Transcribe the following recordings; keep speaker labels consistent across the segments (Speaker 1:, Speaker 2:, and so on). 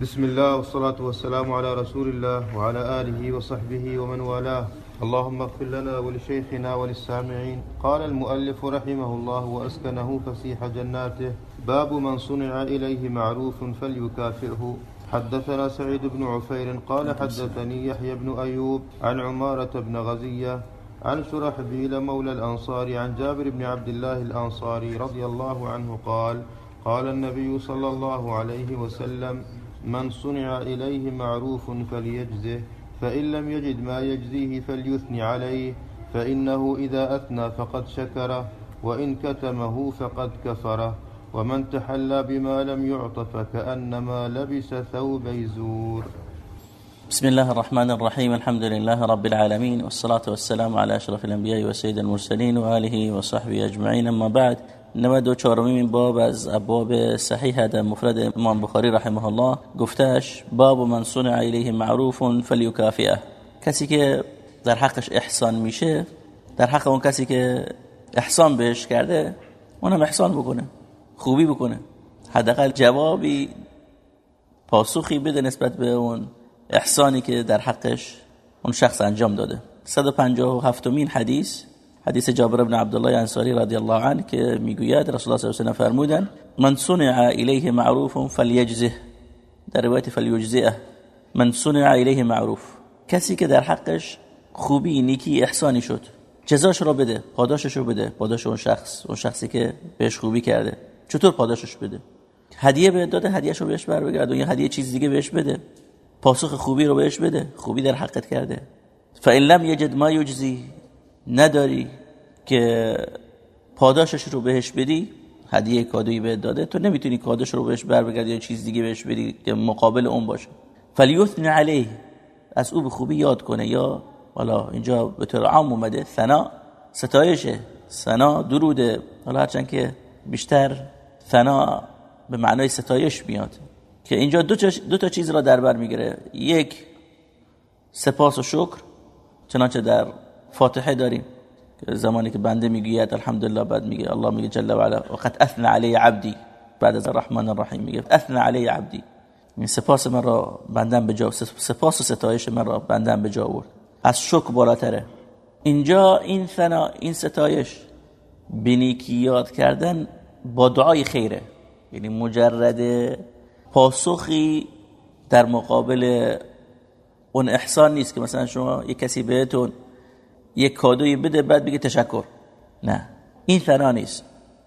Speaker 1: بسم الله والصلاة والسلام على رسول الله وعلى آله وصحبه ومن والاه. اللهم اغفر لنا ولشيخنا وللسامعين. قال المؤلف رحمه الله وأسكنه فسيح جناته. باب من صنع إليه معروف فليكافئه. حدثنا سعيد بن عفير قال حدثني يحيى بن أيوب عن عمارة بن غزية عن شرحبيل مولى الأنصار عن جابر بن عبد الله الأنصاري رضي الله عنه قال قال النبي صلى الله عليه وسلم من صنع إليه معروف فليجزه فإن لم يجد ما يجزيه فليثني عليه فإنه إذا أثنى فقد شكره وإن كتمه فقد كفره ومن تحلى بما لم يعط فكأنما لبس ثوب زور
Speaker 2: بسم الله الرحمن الرحيم الحمد لله رب العالمين والصلاة والسلام على أشرف الأنبياء وسيد المرسلين وآله وصحبه أجمعين أما بعد. و چهارمین باب از ابواب صحیح در مفرد امام بخاری رحمه الله گفتش باب من صنع الیه معروف فلیکافئه کسی که در حقش احسان میشه در حق اون کسی که احسان بهش کرده اونم احسان بکنه خوبی بکنه. حداقل جوابی پاسخی بده نسبت به اون احسانی که در حقش اون شخص انجام داده. 157 مین حدیث حدیث جابر بن عبدالله انصاری رضی الله عنه که می‌گوید رسول الله صلی الله علیه و فرمودن من صنع الیه معروف فلیجزه. در روایت فلیجزه من صنع الیه معروف. کسی که در حقش خوبی نیکی احسانی شد جزاش رو بده پاداشش رو بده پاداش اون شخص اون شخصی که بهش خوبی کرده چطور پاداشش بده؟ هدیه به داده هدیهش رو بهش بر بگرد یا هدیه چیز دیگه بهش بده پاسخ خوبی رو بهش بده خوبی در حقت کرده. فإن لم یجد ما یجزی نداری که پاداشش رو بهش بدی؟ هدیه کادویی بهت داده؟ تو نمی‌تونی کادوش رو بهش بر بگردی یا چیز دیگه بهش بدی که مقابل اون باشه. فلیثن علیه. از او به خوبی یاد کنه یا حالا اینجا به طور عام اومده. ثنا ستایشه. ثنا دروده. حالا هرچند که بیشتر ثنا به معنای ستایش میاد. که اینجا دو دو تا چیز را در بر می‌گیره. یک سپاس و شکر. چنانچه در فاتحه داریم. زمانی که بنده می‌گوید الحمدلله. بعد میگه الله میگه جل و علا. وقد اثنى علی عبدی. بعد از الرحمن الرحیم میگه اثنى علی عبدی. این سپاس من را بندم به جا سپاس و ستایش من را بندم به جا از شکر بالاتره. اینجا این ثنا این ستایش بنیکی یاد کردن با دعای خیره. یعنی مجرد پاسخی در مقابل اون احسان نیست که مثلا شما یک کسی بهتون یک کادوی بده بعد بگه تشکر. نه. این ثنا نیست.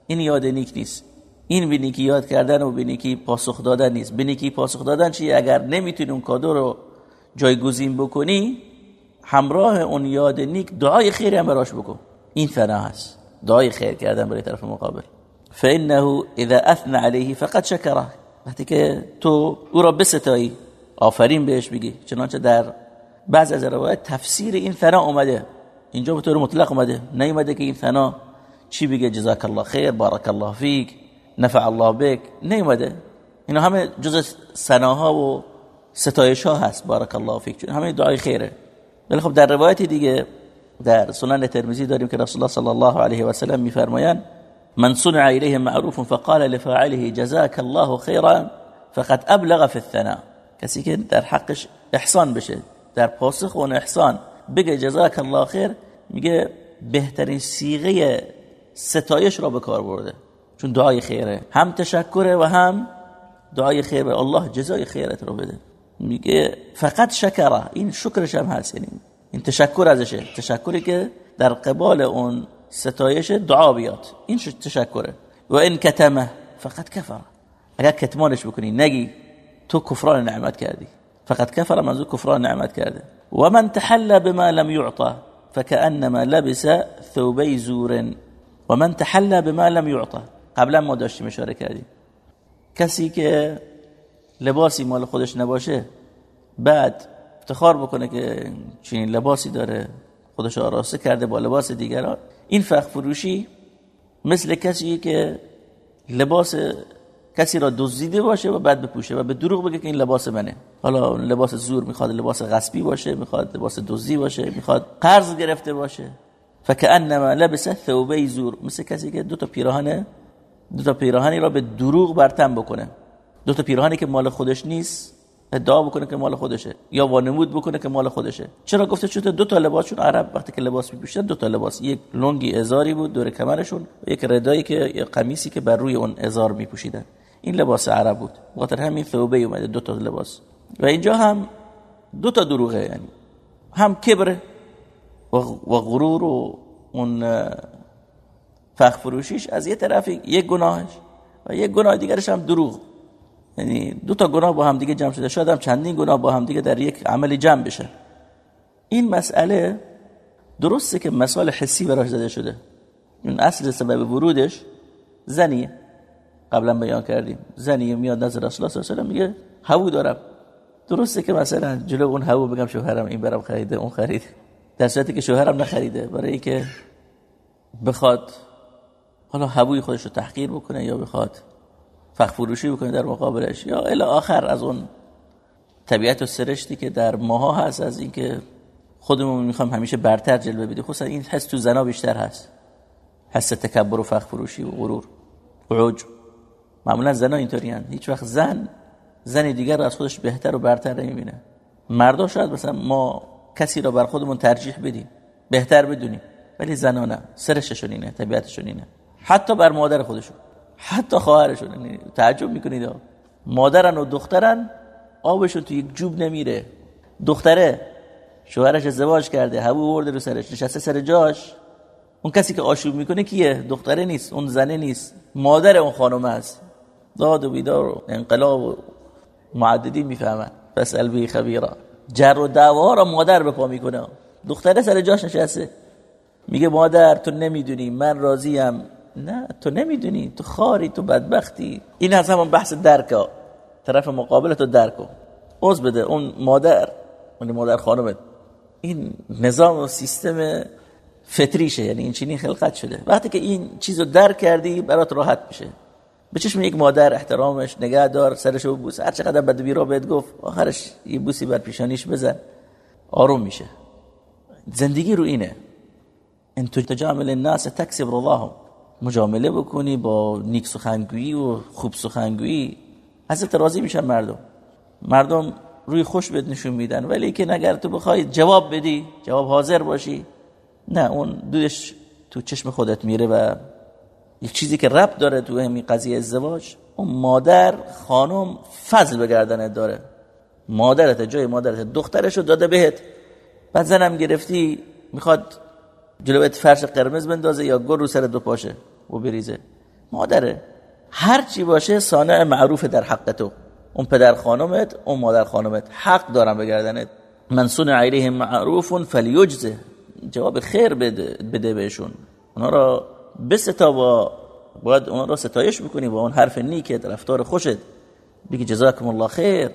Speaker 2: این یاد نیک نیست. این به نیکی یاد کردن و به نیکی پاسخ دادن نیست. به نیکی پاسخ دادن چیه؟ اگر نمی‌تونی اون کادو رو جایگزین بکنی همراه اون یاد نیک دعای خیر هم براش بکن. این ثنا هست. دعای خیر کردن برای طرف مقابل. فانه اذا اثنى عليه فقد شكره وقتی که تو او را بستایی آفرین بهش بگی. چنانچه در بعض از روایت تفسیر این ثنا اومده. اینجا به طور مطلق اومده. نیومده که این ثنا چی بگه؟ جزاک الله خیر بارک الله فیک نفع الله بک. نیومده. اینا همه جز ثناها و ستایش ها هست. بارک الله فیک. چون همه دعای خیره. ولی خب در روایت دیگه در سنن ترمذی داریم که رسول الله صلی الله علیه و سلم میفرمایند من صنع الیه معروف فقال لفاعله جزاك الله خیرا فقد ابلغ في الثناء کسی که در حقش احسان بشه در پاسخ اون احسان بگه جزاک الله خیر میگه بهترین سیغه ستایش را به کار برده چون دعای خیره. هم تشکره و هم دعای خیر به الله جزای خیرت رو بده. میگه فقط شکره این شکرش هم هست یعنی این تشکر ازشه. تشکری که در قبال اون ستایش دعا بیاد. این تشکره. و این کتمه فقط کفر. اگر کتمانش بکنی نگی تو کفران نعمت کردی. فقط کفر منظور کفران نعمت کرده. و من تحلى بما لم يعطى. فكأنما لبس ثوبي زور. و من تحلى بما لم يعطى. قبلا ما داشتیم اشاره کردیم. کسی که لباسی مال خودش نباشه بعد افتخار بکنه که چنین لباسی داره خودش آراسته کرده با لباس دیگران این فخ فروشی مثل کسی که لباس کسی را دزدیده باشه و بعد بپوشه و به دروغ بگه که این لباس منه. حالا لباس زور می‌خواد لباس غصبی باشه می‌خواد لباس دزدی باشه می‌خواد قرض گرفته باشه. فکأنما لبس ثوبی زور. مثل کسی که دو تا پیراهن دو تا پیراهنی را به دروغ برتن بکنه. دو تا پیراهنی که مال خودش نیست ادعا بکنه که مال خودشه یا وانمود بکنه که مال خودشه. چرا گفته شده دو تا لباس چون عرب؟ وقتی که لباس میپوشن دو تا لباس. یک لنگی ازاری بود دور کمرشون و یک ردایی که یک قمیصی که بر روی اون ازار میپوشیدن. این لباس عرب بود. خاطر همین ثوبه اومده دو تا لباس. و اینجا هم دو تا دروغه یعنی هم کبر و غرور و اون فخ فروشیش از یه طرف یک گناهش و یک گناه دیگرش هم دروغ. یعنی دو تا گناه با هم دیگه جمع شده. شاید هم چندین گناه با هم دیگه در یک عمل جمع بشه. این مسئله درسته که مسائل حسی براش زده شده. این اصل سبب ورودش زنیه. قبلا بیان کردیم. زنیه میاد نظر رسول الله صلی الله علیه و میگه هوو دارم. درسته که مثلا جلو اون هوو بگم شوهرم این برم خریده اون خرید در صورتی که شوهرم نخریده برای اینکه بخواد حالا هووی خودش رو تحقیر بکنه یا بخواد فخ فروشی بکنه در مقابلش یا الی آخر از اون طبیعت و سرشتی که در ماها هست از اینکه خودمون می‌خوام همیشه برتر جلوه بدیم. خصوصا این حس تو زنا بیشتر هست. حس تکبر و فخ فروشی و غرور. و عجب. معمولا زنا اینطوری هیچ وقت زن زن دیگر رو از خودش بهتر و برتر نمی‌بینه. مردا شاید مثلا ما کسی را بر خودمون ترجیح بدیم بهتر بدونیم ولی زنا نه. سرششون اینه طبیعتشون اینه. حتی بر مادر خودشون. حتی خواهرشون. یعنی تعجب می‌کنید مادرن و دخترن آبشون تو یک جوب نمیره. دختره شوهرش ازدواج کرده هبو ورده رو سرش نشسته سر جاش. اون کسی که آشوب می‌کنه کیه؟ دختره نیست اون زنه نیست. مادر اون خانم است داد و بیدار و انقلاب و معددی می‌فهمن. پس البی خبیرا. جر و دعوا را مادر به پا می‌کنه. دختره سر جاش نشسته. میگه مادر تو نمی‌دونی من راضیم. نه تو نمی‌دونی. تو خاری تو بدبختی. این از همون بحث درکا طرف مقابل تو درکو عوض بده. اون مادر اون مادر خانمت این نظام و سیستم فطریشه. یعنی این چینی خلقت شده. وقتی که این چیزو درک کردی برات راحت میشه. به چشم یک مادر احترامش نگه دار سرشو بوس. هر چقدر بد بیرا بهت گفت آخرش یه بوسی بر پیشانیش بزن. آروم میشه. زندگی رو اینه. ان تجامل الناس تکسب رضاهم مجامله بکنی با نیک سخنگویی و خوب سخنگویی. حضرت راضی میشن مردم. مردم روی خوش بد نشون میدن. ولی که نگر تو بخوای جواب بدی جواب حاضر باشی نه اون دودش تو چشم خودت میره و یک چیزی که رب داره تو همین قضیه ازدواج اون مادر خانم فضل به گردنت داره. مادرت جای مادرت دخترشو داده بهت. بعد زنم گرفتی می‌خواد جلویت فرش قرمز بندازه یا گل رو سر دو پاشه و بریزه. مادره هر چی باشه صانع معروف در حق تو. اون پدر خانمت اون مادر خانمت. حق دارن بگردنت من صنع علیهم معروف فلیجزه. جواب خیر بده, بده بهشون. اونا را بستا با باید اونا را ستایش بکنی با اون حرف نیکت رفتار خوشت. بگی جزاکم الله خیر.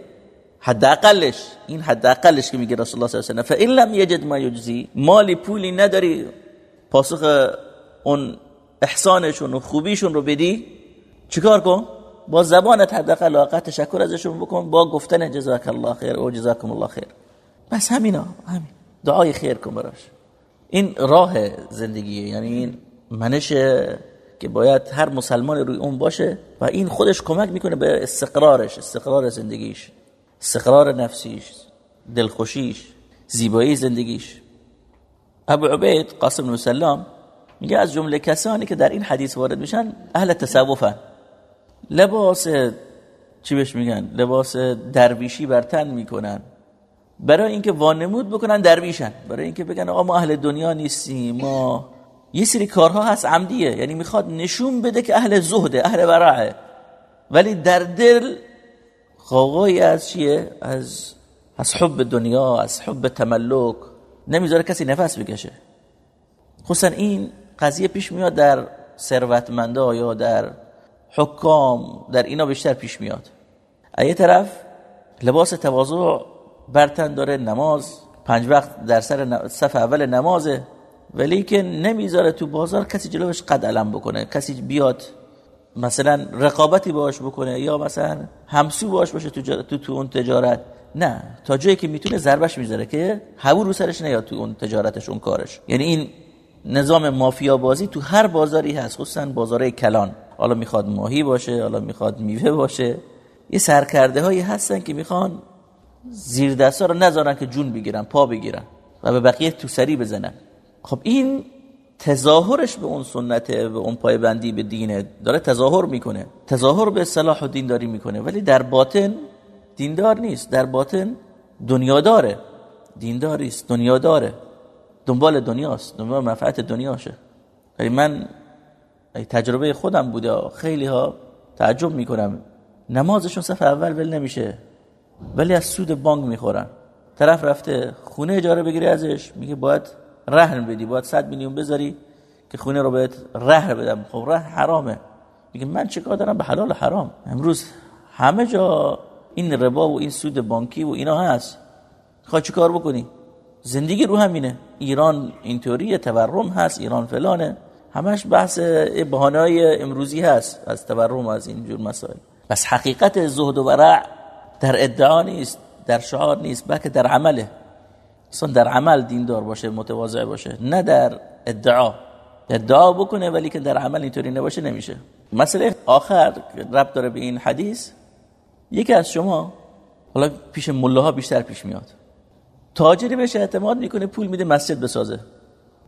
Speaker 2: حداقلش این حداقلش که میگه رسول الله صلی الله علیه و فإن لم یجد ما یجزی مالی پولی نداری پاسخ اون احسانشون و خوبیشون رو بدی چیکار کن؟ با زبانت حداقل لاقت تشکر ازشون بکن با گفتن جزاک الله خیر او جزاکم الله خیر. بس همینا همین. دعای خیر کن براش. این راه زندگیه یعنی این منش که باید هر مسلمان روی اون باشه و این خودش کمک می‌کنه به استقرارش استقرار زندگیش استقرار نفسیش دلخوشیش زیبایی زندگیش. ابو عبید قاسم بن سلام میگه از جمله کسانی که در این حدیث وارد میشن اهل تصوفن. لباس چی بهش میگن؟ لباس درویشی بر تن می‌کنن. برای اینکه وانمود بکنن درویشن. برای اینکه بگن آقا ما اهل دنیا نیستیم ما یه سری کارها هست عمدیه. یعنی می‌خواد نشون بده که اهل زهده اهل ورعه ولی در دل قاقایی از چیه؟ از از حب دنیا از حب تملک. نمی‌ذاره کسی نفس بکشه. خصوصا این قضیه پیش میاد در ثروتمندا یا در حکام در اینا بیشتر پیش میاد. ایه طرف لباس تواضع برتن داره نماز پنج وقت در سر صف اول نمازه. ولی که نمی‌ذاره تو بازار کسی جلوش قد علم بکنه کسی بیاد مثلا رقابتی باش بکنه یا مثلا همسو باش باشه تو, تو, تو اون تجارت. نه تا جایی که می‌تونه ضربش می‌ذاره که هوا رو سرش نیاد تو اون تجارتش اون کارش. یعنی این نظام مافیا بازی تو هر بازاری هست خصوصا بازار کلان. حالا می‌خواد ماهی باشه حالا می‌خواد میوه باشه. یه سرکرده هایی هستن که می‌خوان زیر دستا رو نذارن که جون بگیرن پا بگیرن و به بقیه تو سری بزنن. خب این تظاهرش به اون سنته به اون بندی به دینه. داره تظاهر می‌کنه. تظاهر به صلاح و دینداری می‌کنه. ولی در باطن دیندار نیست. در باطن دنیاداره. دینداری است. دنیاداره. دنبال دنیاست. دنبال منفعت دنیاشه. ولی من تجربه خودم بوده. خیلی ها تعجب می‌کنم. نمازشون صف اول ول نمیشه. ولی از سود بانک می‌خورن. طرف رفته خونه اجاره بگیری ازش. میگه باید رهن بدی. باید 100 میلیون بذاری که خونه رو بهت ره بدم. خب ره حرامه. میگه من چیکار دارم؟ به حلال حرام. امروز همه جا این ربا و این سود بانکی و اینا هست. خواهی چی کار بکنی؟ زندگی رو همینه. ایران اینطوریه تورم هست ایران فلانه. همش بحث بهانه‌های امروزی هست. از تورم از اینجور مسائل. بس حقیقت زهد و ورع در ادعا نیست در شعار نیست بلکه در عمله. اصلا در عمل دیندار باشه متواضع باشه نه در ادعا. ادعا بکنه ولی که در عمل اینطوری نباشه نمیشه. مسئله آخر رب داره به این حدیث یکی از شما حالا پیش مله بیشتر پیش میاد. تاجری بهش اعتماد می‌کنه پول میده مسجد بسازه.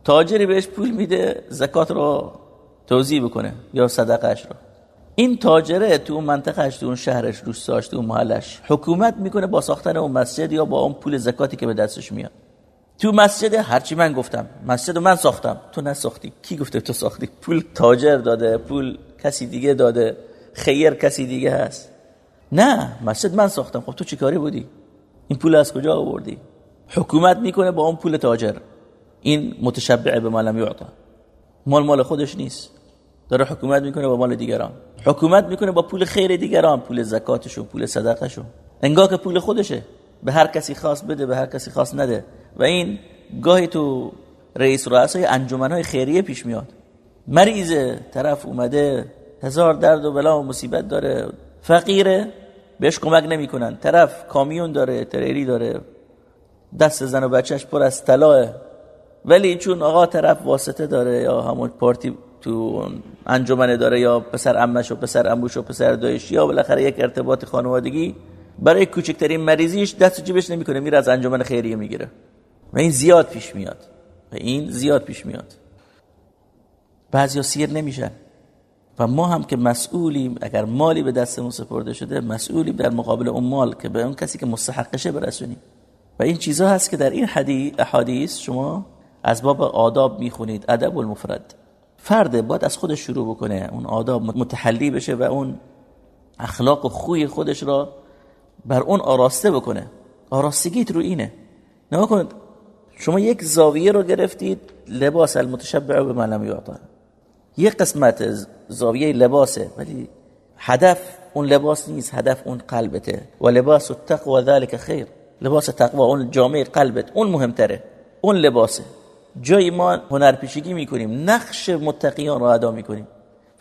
Speaker 2: تاجری بهش پول میده زکات رو توضیح بکنه یا صدقهش رو. این تاجره تو اون منطقهش تو اون شهرش روستاش تو اون محلش حکومت می‌کنه با ساختن اون مسجد یا با اون پول زکاتی که به دستش میاد. تو مسجد هرچی من گفتم. مسجد من ساختم. تو نساختی. کی گفته تو ساختی؟ پول تاجر داده پول کسی دیگه داده. خیر کسی دیگه هست. نه مسجد من ساختم. خب تو چیکاری بودی؟ این پول از کجا آوردی؟ حکومت می‌کنه با اون پول تاجر. این متشبع به مال یعطا. مال مال خودش نیست. داره حکومت می‌کنه با مال دیگران. حکومت می‌کنه با پول خیر دیگران پول زکاتشون پول صدقشون انگاه که پول خودشه. به هر کسی خاص بده به هر کسی خاص نده. و این گاهی تو رئیس رؤسای انجمنهای خیریه پیش میاد. مریض طرف اومده هزار درد و بلا و مصیبت داره. فقیره بهش کمک نمی‌کنن. طرف کامیون داره تریری داره. دست زن و بچهش پر از طلاه ولی چون آقا طرف واسطه داره یا همون پارتی تو انجمنه داره یا پسر امش و پسر اموش و پسر دایش یا بالاخره یک ارتباط خانوادگی برای کوچکترین مریضیش دست جیبش نمی‌کنه میره از انجمن خیریه می‌گیره. و این زیاد پیش میاد. و این زیاد پیش میاد. بعضیا سیر نمیشن. و ما هم که مسئولیم اگر مالی به دستمون سپرده شده مسئولیم در مقابل اون مال که به اون کسی که مستحقشه برسونیم. و این چیزها هست که در این حدیث احادیث شما از باب آداب می‌خونید. ادب المفرد. فرد باید از خودش شروع بکنه اون آداب متحلی بشه و اون اخلاق و خوی خودش را بر اون آراسته بکنه. آراستگیت رو اینه. نما کنید شما یک زاویه رو گرفتید لباس المتشبع به معلم یعطا. یک قسمت زاویه لباسه ولی هدف اون لباس نیست هدف اون قلبته. و لباس التقوى ذلك خیر. لباس تقوا اون جامعه قلبت اون مهمتره. اون لباسه. جای ما هنرپیشگی می‌کنیم نقش متقیان رو ادا می‌کنیم.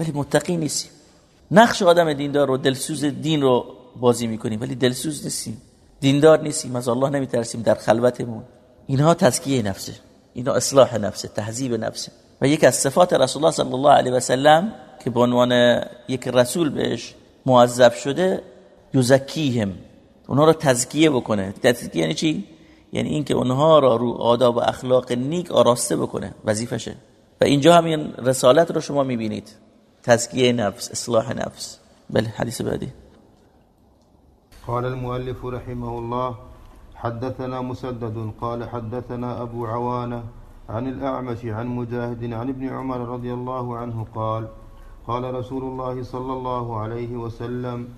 Speaker 2: ولی متقی نیستیم. نقش آدم دیندار رو دلسوز دین رو بازی می‌کنیم. ولی دلسوز نیستیم. دیندار نیستیم از الله نمیترسیم در خلوتمون. اینها تزکیه نفسه اینها اصلاح نفسه تهذیب نفسه و یک از صفات رسول الله صلی الله علیه و سلم که به عنوان یک رسول بهش معذب شده یزکیهم. اونها رو تزکیه بکنه. تزکیه یعنی چی؟ یعنی اینکه اونها را رو آداب و اخلاق نیک آراسته بکنه وظیفشه. و اینجا همین رسالت رو شما می‌بینید. تزکیه نفس اصلاح نفس. بله حدیث بعدی.
Speaker 1: قال المؤلف رحمه الله حدثنا مسدد قال حدثنا أبو عوانة عن الأعمش عن مجاهد عن ابن عمر رضي الله عنه قال قال رسول الله صلى الله عليه وسلم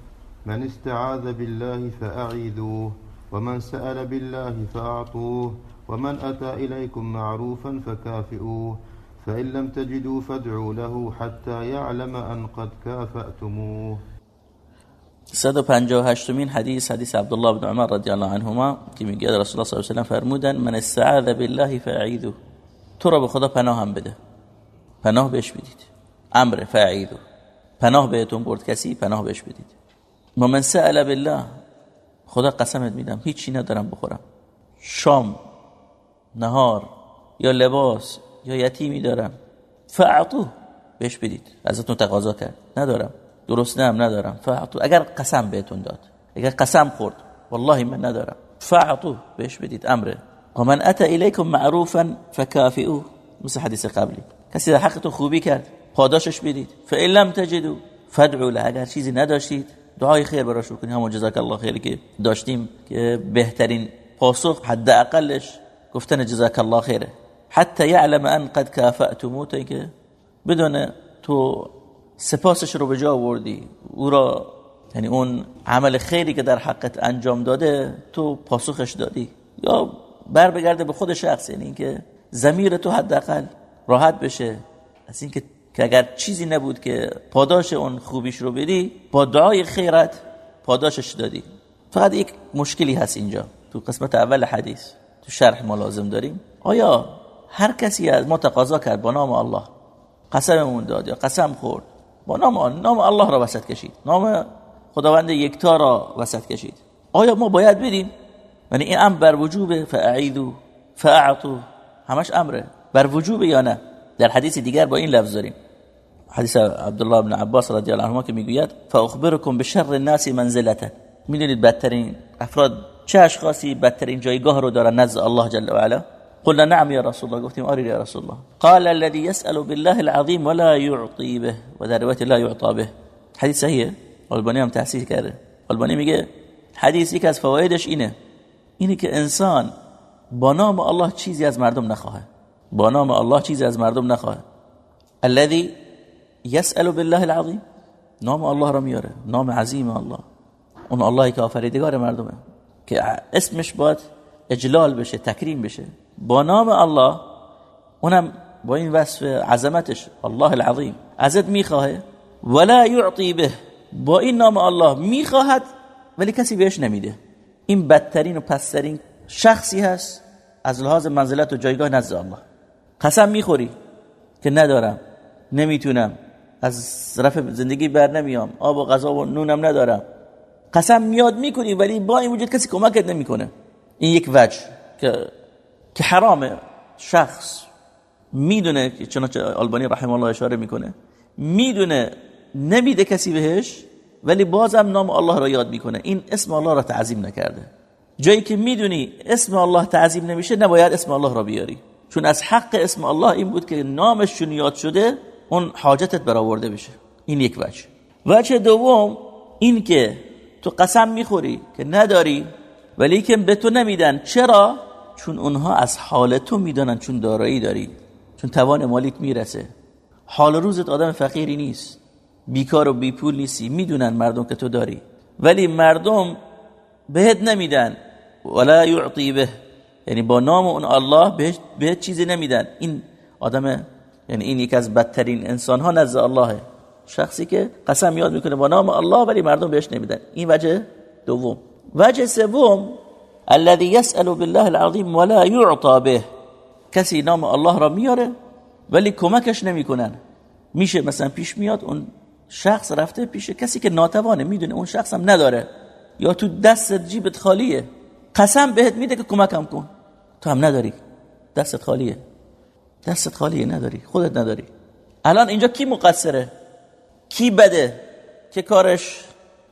Speaker 1: من استعاذ بالله فأعيذوه. ومن سأل بالله فأعطوه ومن أتى إليكم معروفا فكافئوه فإن لم تجدوا فادعوا له حتى يعلم أن قد كافأتموه.
Speaker 2: 158 مين حديث حديث عبد الله بن عمر رضي الله عنهما که میگه رسول الله صلی الله علیه و سلم فرمودن من استعاذ بالله فاعیذو تو را به خدا پناه هم بده. پناه بهش بدید. أمر فاعیذو پناه بهتون برد کسی پناه بهش بدید. من سأل بالله. خدا قسمت میدم هیچی ندارم بخورم. شام نهار یا لباس یا یتیمی دارم. فاعطوه بهش بدید. ازتون تقاضا کرد. ندارم. درست نم ندارم. فاعطو اگر قسم بهتون داد. اگر قسم خورد. والله من ندارم. فعطو بهش بدید. امره و من اتا الیکم معروفا فکافئو مثل حدیث قبلی. کسی در حقتون خوبی کرد پاداشش بدید. فإن لم تجدو فدعو له. اگر چیزی نداشتید دعای خیر براش بکنید همون جزاک الله خیر که داشتیم که بهترین پاسخ حداقلش گفتن جزاک الله خیره. حتی یعلم ان قد کافأتمو تا که بدون تو سپاسش رو به جا آوردی. او را یعنی اون عمل خیری که در حقت انجام داده تو پاسخش دادی. یا بر بگرده به خود شخص یعنی اینکه ضمیر تو حداقل راحت بشه. از اینکه که اگر چیزی نبود که پاداش اون خوبیش رو بدی با دعای خیرت پاداشش دادی. فقط یک مشکلی هست اینجا تو قسمت اول حدیث تو شرح ما لازم داریم. آیا هر کسی از ما تقاضا کرد با نام الله؟ قسممون داد یا قسم خورد؟ با نام نام الله را وسط کشید. نام خداوند یکتا را وسط کشید. آیا ما باید بدیم یعنی این امر بر وجوب فاعیدو فاعطو. همش امره. بر وجوب یا نه؟ در حدیث دیگر با این لفظ داریم. حدیث عبدالله بن عباس رضی الله عنهما که میگوید فأخبركم بشر الناس منزلتا میدونید بدترین أفراد چه اشخاصی بدترین جایگاه رو دارن نزد الله جل و علا قلنا نعم يا رسول الله آره یا رسول الله. قال الذي يسأل بالله العظيم ولا يعطي به و در روایت لا يعطى به. حدیث صحیحه البانی هم تحصیل کرده البانی میگه حدیث یک از فوایدش اینه اینه که انسان با الله چیزی از مردم نخواهه با الله چیزی از مردم نخواهه الذي يسأل بالله العظيم نام الله را میاره. نام عظیم الله. اون اللهی که آفریدگار مردمه. که اسمش باید اجلال بشه تکریم بشه. با نام الله اونم با این وصف عظمتش الله العظیم. ازت می‌خواهه ولا يعطي به. با این نام الله می‌خواهد ولی کسی بهش نمیده. این بدترین و پسترین شخصی هست. از لحاظ منزلت و جایگاه نزد الله. قسم می‌خوری که ندارم. نمی‌تونم. از رفع زندگی بر نمیام. آب و غذا و نونم ندارم. قسم میاد می‌کنی ولی با این وجود کسی کمکت نمی‌کنه. این یک وجه که که حرامه. شخص می‌دونه که چنانچه آلبانی رحم الله اشاره می‌کنه. می‌دونه نمیده کسی بهش ولی بازم نام الله را یاد می‌کنه. این اسم الله را تعظیم نکرده. جایی که می‌دونی اسم الله تعظیم نمیشه نباید اسم الله را بیاری. چون از حق اسم الله این بود که نامش چون یاد شده اون حاجتت برآورده بشه. این یک وجه. وجه دوم این که تو قسم می‌خوری که نداری ولی که به تو نمیدن. چرا؟ چون اونها از حال تو می‌دانن چون دارایی داری. چون توان مالیت می‌رسه. حال روزت آدم فقیری نیست. بیکار و بی پول نیستی. می‌دونن مردم که تو داری. ولی مردم بهت نمیدن. ولا یعطی به. یعنی با نام اون الله بهت چیزی نمیدن. این آدم یعنی این یک از بدترین انسان ها نزد الله. شخصی که قسم یاد می‌کنه با نام الله ولی مردم بهش نمیدن. این وجه دوم. وجه سوم الذي يسأل بالله العظيم ولا يعطى به. کسی نام الله را میاره ولی کمکش نمی‌کنن. میشه مثلا پیش میاد اون شخص رفته پیش کسی که ناتوانه می‌دونه اون شخص هم نداره. یا تو دست جیبت خالیه. قسم بهت میده که کمکم کن. تو هم نداری. دستت خالیه. دستت خالیه نداری خودت نداری. الان اینجا کی مقصره؟ کی بده که کارش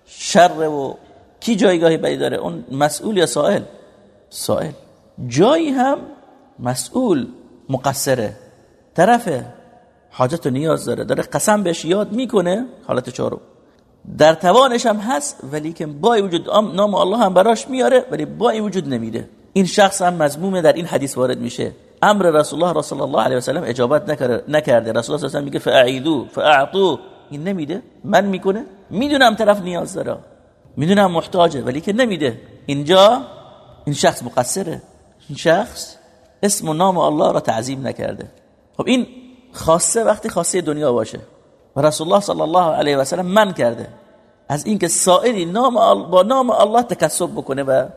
Speaker 2: شر و کی جایگاهی بدی داره؟ اون مسئول یا سائل؟ سائل. جایی هم مسئول مقصره. طرف حاجت و نیاز داره. داره قسم بهش یاد می‌کنه حالت چهارم در توانش هم هست ولی که با وجود نام الله هم براش میاره ولی با وجود نمیده. این شخص هم مضمومه در این حدیث وارد میشه. امر رسول الله رسول الله علیه و سلم اجابت نکرده. رسول الله میگه فاعیدو فاعطو. این نمیده. من می‌کنه؟ می‌دونم طرف نیاز داره. می‌دونم محتاجه ولی که نمیده. اینجا این شخص مقصره. این شخص اسم و نام الله را تعظیم نکرده. خب این خاصه وقتی خاصه دنیا باشه. و رسول الله صلی الله علیه و سلم من کرده. از اینکه سائلی نام با نام الله تکسب بکنه و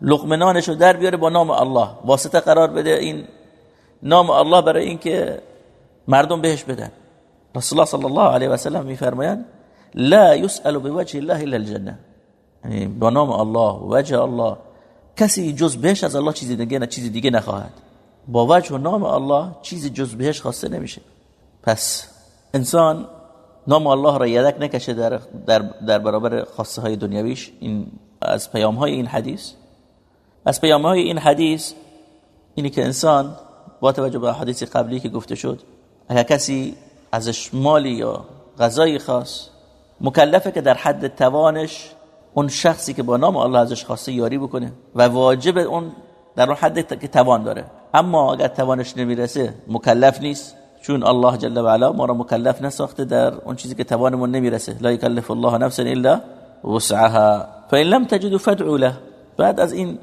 Speaker 2: رو در بیاره با نام الله. واسطه قرار بده این نام الله برای اینکه مردم بهش بدن. رسول الله صلی الله علیه و سلم میفرمایند لا يسأل بوجه الله الا الجنه یعنی با نام الله وجه الله کسی جز بهش از الله چیزی دیگه نه چیزی دیگه نخواهد. با وجه و نام الله چیزی جز بهش خواسته نمیشه. پس انسان نام الله را یدک نکشه در, در, در برابر خواسته های دنیاویش. این از پیام های این حدیث. از پیامه های این حدیث اینی که انسان با توجه به حدیث قبلی که گفته شد اگر کسی ازش مالی یا غذایی خاص مکلفه که در حد توانش اون شخصی که با نام الله ازش خواسته یاری بکنه و واجب اون در اون حد که توان داره. اما اگر توانش نمی‌رسه مکلف نیست چون الله جل و علا ما را مکلف نساخته در اون چیزی که توانمون نمی‌رسه. لا یکلف الله نفسا الا وسعها. فان لم تجدوا فادعوا له. بعد از این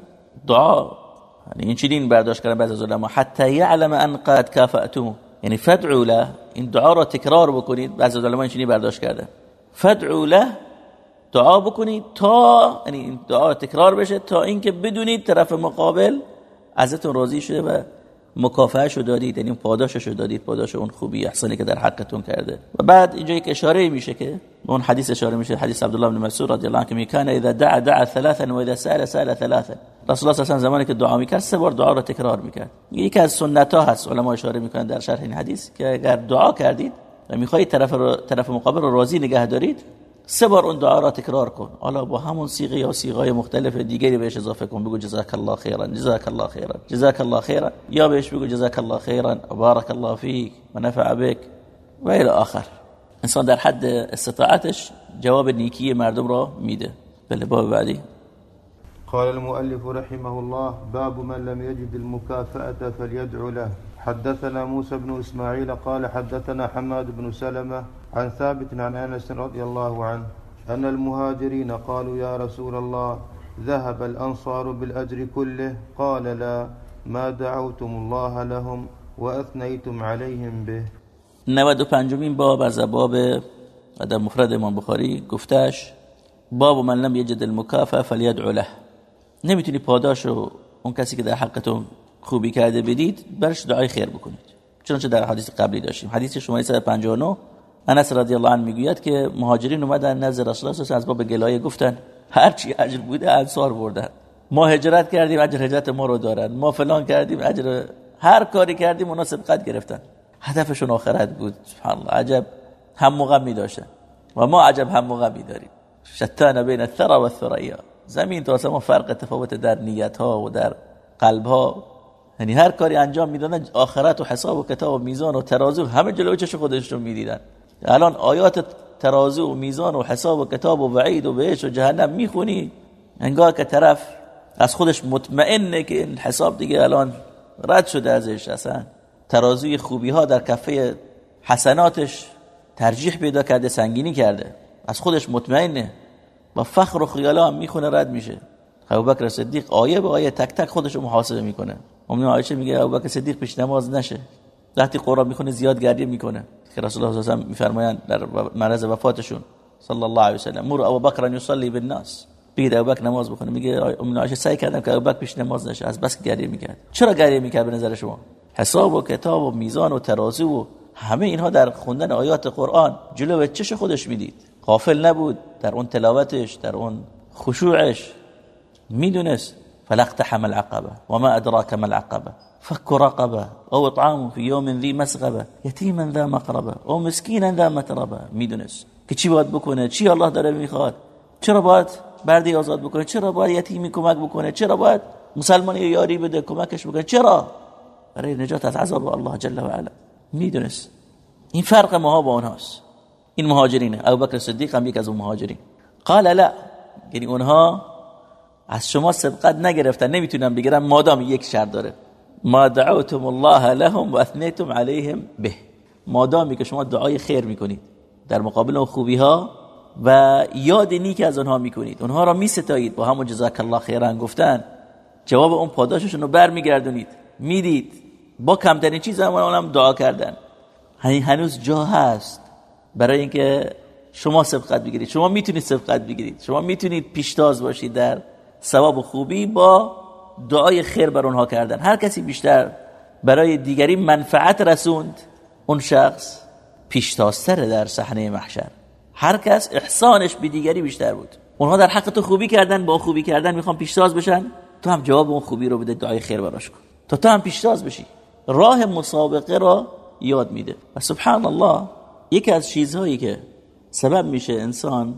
Speaker 2: دعا یعنی این چنین برداشت کردن بعضی از علما حتی یعلم ان قد کافأتم یعنی فدعوا له این دعا را تکرار بکنید بعضی از علما این برداشت کرده فدعوا له دعا بکنید تا یعنی دعا تکرار بشه تا اینکه بدونید طرف مقابل ازتون راضی شده. و مکافئه رو دادید یعنی پاداشش رو دادید پاداش اون خوبی احسانی که در حقتون کرده. و بعد اینجا یک اشاره میشه که اون حدیث اشاره میشه حدیث عبدالله بن مسعود رضی الله عنه میگه اذا دعا دعا ثلاثا و اذا سال سال ثلاثا. رسول الله صلی زمانی که دعا می‌کرد سه بار دعا رو تکرار می‌کرد. یکی از سنت ها هست علما اشاره می‌کنن در شرح این حدیث که اگر دعا کردید و می‌خواهید طرف طرف مقابل رو راضی نگه دارید سه بار اون دعا را تکرار کن. حالا با همون صیغه یا صیغه مختلف دیگری بهش اضافه کن. بگو جزاک الله خیرا جزاک الله خیرا جزاک الله خیرا یا بهش بگو جزاک الله خیرا بارک الله فیک و نفع بك و إلى آخر. انسان در حد استطاعتش جواب نیکی مردم را میده. بله باب بعدی.
Speaker 1: قال المؤلف رحمه الله باب من لم يجد المكافأة فليدعو له. حدثنا موسى بن إسماعيل قال حدثنا حماد بن سلمة عن ثابت عن أنس رضي الله عنه أن المهاجرين قالوا يا رسول الله ذهب الأنصار بالأجر كله قال لا ما دعوتم الله لهم وأثنيتم عليهم به.
Speaker 2: 95 باب از باب در مفرد امام بخاری گفتش باب من لم یجد المکافه فلیدعو له. نمی‌تونی پاداش رو اون کسی که در حقتون خوبی کرده بدید برش دعای خیر بکنید. چنانچه در حدیث قبلی داشتیم. حدیث شماره 159 انس رضی الله عنه می‌گوید که مهاجرین اومدن نزد رسول الله صلی از باب گلایه گفتن هر چی اجر بوده انصار بردن. ما هجرت کردیم اجر هجرت ما رو دارن. ما فلان کردیم اجر هر کاری کردیم اونا سبقت گرفتن. هدفشون آخرت بود. سبحان الله عجب هم مغمی داشتن. و ما عجب هم مغمی داریم. شتان بین الثرى و الثریا. زمین تو ما فرق تفاوت در نیت ها و در قلب ها یعنی هر کاری انجام می‌دادن آخرت و حساب و کتاب و میزان و ترازو همه جلوی چش خودشون می‌دیدن. الان آیات ترازو و میزان و حساب و کتاب و وعید و بهش و جهنم می‌خونی انگار که طرف از خودش مطمئنه که این حساب دیگه الان رد شده ازش اصلا. ترازوی خوبی ها در کفه حسناتش ترجیح پیدا کرده سنگینی کرده. از خودش مطمئنه. با فخر و خیالا هم می‌خونه رد میشه. ابوبکر صدیق آیه به آیه تک تک خودش رو محاسبه می‌کنه. امین عایشه میگه؟ ابوبکر صدیق پیش نماز نشه. وقتی قرآن می‌خونه زیاد گریه می‌کنه. که رسول الله صلی الله علیه و میفرمایند در مرض وفاتشون. صلی الله علیه و سلم. مر ابوبکر ان یصلی بالناس. بگید ابوبکر نماز بخونه. میگه امین عایشه سعی کردم که ابوبکر پیش نماز نشه. از بس گریه می‌کرد. چرا گریه می‌کرد به نظر شما؟ حساب و کتاب و میزان و ترازو و همه اینها در خوندن آیات قرآن جلو چش خودش می‌دید. غافل نبود. در اون تلاوتش در اون خشوعش. می‌دونست. فلاقتحم العقبه وما ادراك ما العقبه فك رقبه او اطعام في يوم ذي مسغبه يتيما ذا مقربه او مسكينا ذا متربه می‌دونست که چی باید بکنه؟ الله داره می‌خواد؟ چرا باید بردی آزاد بکنه؟ چرا باید یتیمی کمک بکنه؟ چرا باید مسلمانی یاری بده کمکش بکنه؟ چرا؟ برای نجات از الله جل و علا. می‌دونست این فرق ما با اونهاست این مهاجرینه. ابوبکر صدیق هم یک از اون مهاجرین. قال لا. یعنی اونها از شما سبقت نگرفتن. نمی‌تونن بگیرن مادام یک شرط داره. ما دعوتم الله لهم و اثنیتم علیهم به. مادامی که شما دعای خیر می‌کنید. در مقابل اون خوبی ها و یاد نیک از اونها می‌کنید. اونها را میستایید. با همون جزاک الله خیران گفتن جواب اون پاداششون رو برمیگردونید. می‌دید. با کمترین چیز هم دعا کردن. هنوز جا هست. برای اینکه شما سبقت بگیرید. شما می‌تونید سبقت بگیرید. شما می‌تونید پیشتاز باشید در ثواب خوبی با دعای خیر بر اونها کردن. هر کسی بیشتر برای دیگری منفعت رسوند اون شخص پیشتازتره در صحنه محشر. هر کس احسانش به دیگری بیشتر بود. اونها در حق تو خوبی کردن با خوبی کردن می‌خوان پیشتاز بشن. تو هم جواب اون خوبی رو بده دعای خیر براش کن. تا تو هم پیشتاز بشی. راه مسابقه را یاد میده. و سبحان الله یکی از چیزهایی که سبب میشه انسان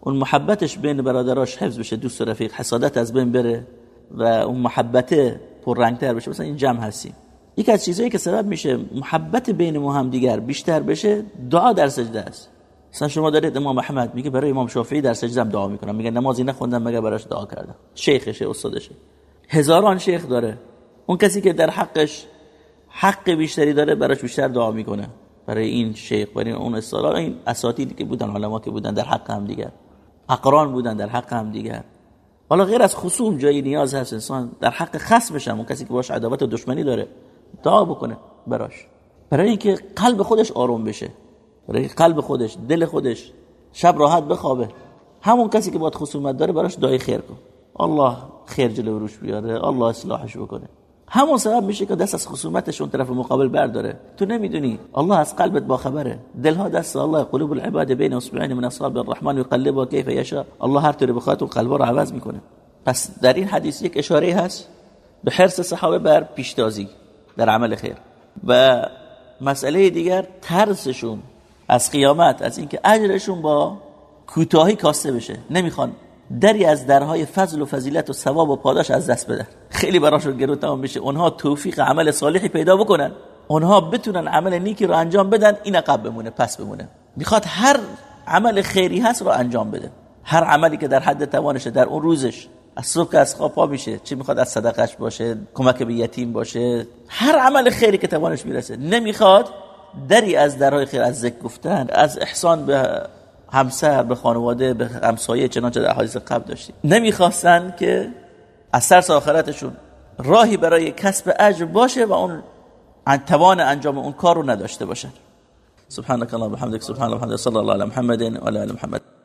Speaker 2: اون محبتش بین برادراش حفظ بشه دوست و رفیق حسادت از بین بره. و اون محبت پررنگتر بشه. مثلا این جمع هستیم. یکی از چیزهایی که سبب میشه محبت بین ما هم دیگر بیشتر بشه دعا در سجده است. مثلا شما دارید امام احمد میگه برای امام شافعی در سجده دعا می‌کنم. میگه نمازی نخوندم مگه براش دعا کردم. شیخشه استادشه. هزاران شیخ داره. اون کسی که در حقش حق بیشتری داره براش بیشتر دعا می‌کنه. برای این شیخ برای اون استاد این اساتیدی که بودن علما که بودن در حق هم دیگر. اقران بودن در حق هم دیگر. حالا غیر از خصوم جایی نیاز هست انسان در حق خصمش هم اون کسی که باش عداوت و دشمنی داره دعا بکنه براش. برای اینکه قلب خودش آروم بشه. برای قلب خودش دل خودش شب راحت بخوابه. همون کسی که باید خصومت داره براش دعای خیر کن. الله خیر جلو روش بیاره الله اصلاحش بکنه. همون سبب میشه که دست از خصومتش اون طرف مقابل برداره. تو نمی‌دونی. الله از قلبت با خبره. دلها دست الله قلوب العباد بین اصبعین من اصابع الرحمن یقلبها کیف یشاء الله هر طوری بخواد اون قلبا رو عوض می‌کنه. پس در این حدیث یک اشاره هست. به حرص صحابه بر پیشتازی. در عمل خیر. و مسئله دیگر ترسشون از قیامت از اینکه اجرشون با کوتاهی کاسته بشه. نمی‌خوان دری از درهای فضل و فضیلت و ثواب و پاداش از دست بدن. خیلی براشون گرو تمام بشه اونها توفیق عمل صالحی پیدا بکنن. اونها بتونن عمل نیکی رو انجام بدن این عقب بمونه پس بمونه. می‌خواد هر عمل خیری هست رو انجام بده. هر عملی که در حد توانشه در اون روزش. از صبح که از خواب پا میشه چی می‌خواد؟ از صدقش باشه کمک به یتیم باشه. هر عمل خیری که توانش می‌رسه. نمی‌خواد دری از درهای خیر از ذکر گفتن از احسان به همسر به خانواده به همسایه چنانچه در حدیث قبل داشتیم. نمی‌خواستن که از سرس آخرتشون راهی برای کسب اجر باشه و اون توان انجام اون کار رو نداشته باشن. سبحانك اللهم وبحمدك سبحان الله وبحمده صلى الله على محمد وعلى ال محمد.